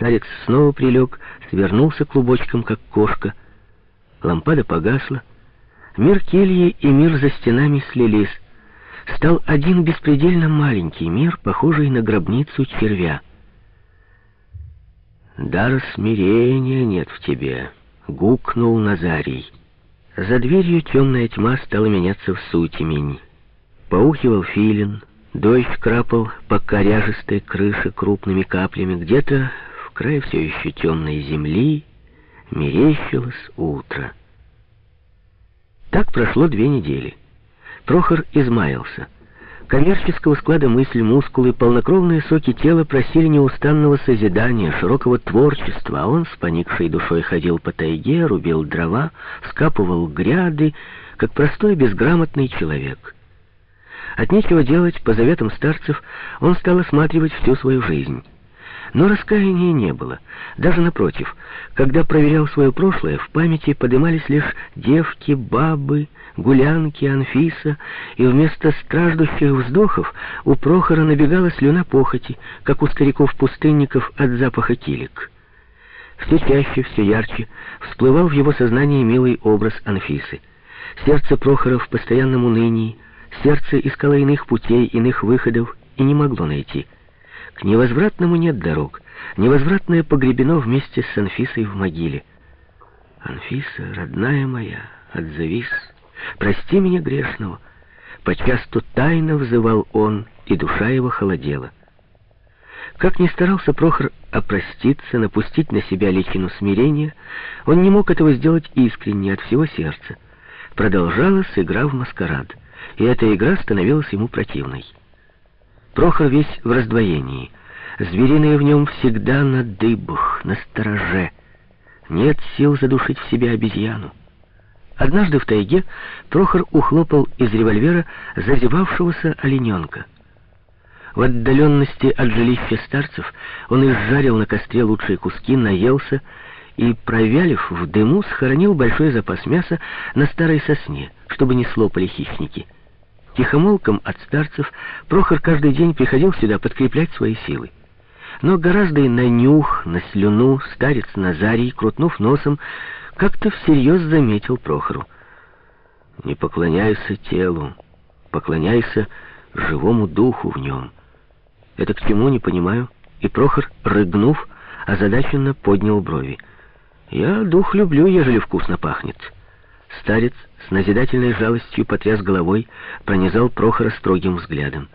Старец снова прилег, свернулся клубочком, как кошка. Лампада погасла. Мир кельи и мир за стенами слились. Стал один беспредельно маленький мир, похожий на гробницу червя. «Даже смирения нет в тебе», — гукнул Назарий. За дверью темная тьма стала меняться в сутемень. Поухивал филин, дождь крапал по коряжистой крыше крупными каплями. Где-то в крае все еще темной земли мерещилось утро. Так прошло две недели. Прохор измаялся. Коммерческого склада мысли, мускулы, полнокровные соки тела просили неустанного созидания, широкого творчества, а он с поникшей душой ходил по тайге, рубил дрова, скапывал гряды, как простой безграмотный человек. От нечего делать, по заветам старцев, он стал осматривать всю свою жизнь. Но раскаяния не было. Даже напротив, когда проверял свое прошлое, в памяти подымались лишь девки, бабы, гулянки, Анфиса, и вместо страждущих вздохов у Прохора набегала слюна похоти, как у стариков-пустынников от запаха килик. Все чаще, все ярче всплывал в его сознании милый образ Анфисы. Сердце Прохора в постоянном унынии, сердце искало иных путей, иных выходов и не могло найти — к невозвратному нет дорог. Невозвратное погребено вместе с Анфисой в могиле. Анфиса, родная моя, отзовись, прости меня грешного. Почасту тайно взывал он, и душа его холодела. Как ни старался Прохор опроститься, напустить на себя личину смирения, он не мог этого сделать искренне, от всего сердца. Продолжалась игра в маскарад, и эта игра становилась ему противной. Прохор весь в раздвоении. Звериное в нем всегда на дыбах, на стороже. Нет сил задушить в себе обезьяну. Однажды в тайге Прохор ухлопал из револьвера зазевавшегося олененка. В отдаленности от жилища старцев он изжарил на костре лучшие куски, наелся и, провялив в дыму, схоронил большой запас мяса на старой сосне, чтобы не слопали хищники. Тихомолком от старцев Прохор каждый день приходил сюда подкреплять свои силы. Но гораздо и на нюх, на слюну старец Назарий, крутнув носом, как-то всерьез заметил Прохору. «Не поклоняйся телу, поклоняйся живому духу в нем. Это к чему, не понимаю?» И Прохор, рыгнув, озадаченно поднял брови. «Я дух люблю, ежели вкусно пахнет». Старец с назидательной жалостью потряс головой, пронизал Прохора строгим взглядом.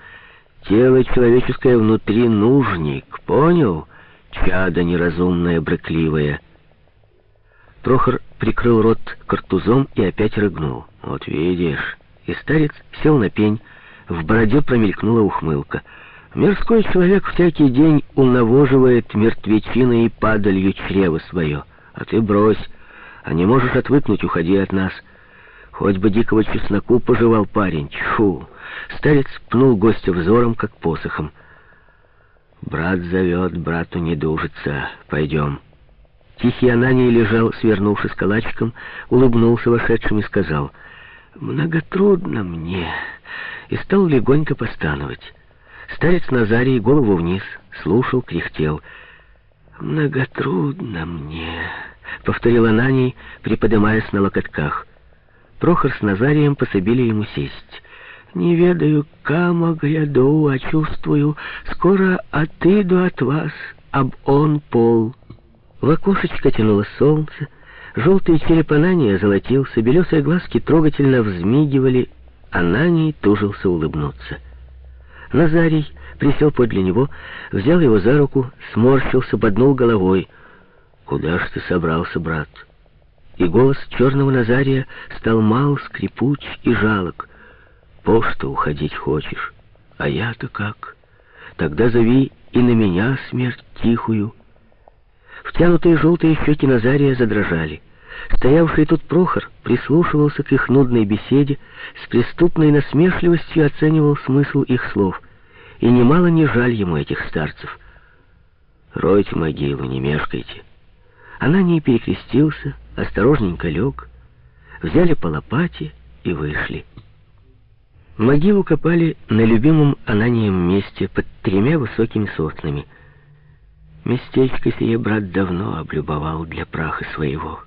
«Тело человеческое внутри нужник, понял? Чадо неразумное, брыкливое». Прохор прикрыл рот картузом и опять рыгнул. «Вот видишь». И старец сел на пень, в бороде промелькнула ухмылка. «Мирской человек всякий день унавоживает мертвечиной и падалью чрево свое. А ты брось, а не можешь отвыкнуть, уходи от нас». Хоть бы дикого чесноку пожевал парень. Тьфу! Старец пнул гостя взором, как посохом. «Брат зовет, брату не дужится. Пойдем». Тихий Ананий лежал, свернувшись калачиком, улыбнулся вошедшим и сказал, «Многотрудно мне», и стал легонько постановать. Старец Назарий голову вниз, слушал, кряхтел. «Многотрудно мне», — повторил Ананий, приподнимаясь на локотках. Прохор с Назарием пособили ему сесть. «Не ведаю, кама гряду, а чувствую, скоро отыду от вас, об он пол». В окошечко тянуло солнце, желтый череп Анания золотился, белесые глазки трогательно взмигивали, Ананий тужился улыбнуться. Назарий присел подле него, взял его за руку, сморщился, поднул головой. «Куда ж ты собрался, брат?» и голос черного Назария стал мал, скрипуч и жалок. «По что уходить хочешь? А я-то как? Тогда зови и на меня смерть тихую». Втянутые желтые щеки Назария задрожали. Стоявший тут Прохор прислушивался к их нудной беседе, с преступной насмешливостью оценивал смысл их слов. И немало не жаль ему этих старцев. «Ройте могилу, не мешкайте». Она не перекрестился, осторожненько лег, взяли по лопате и вышли. Могилу копали на любимом Ананием месте под тремя высокими соснами. Местечко сие брат давно облюбовал для праха своего.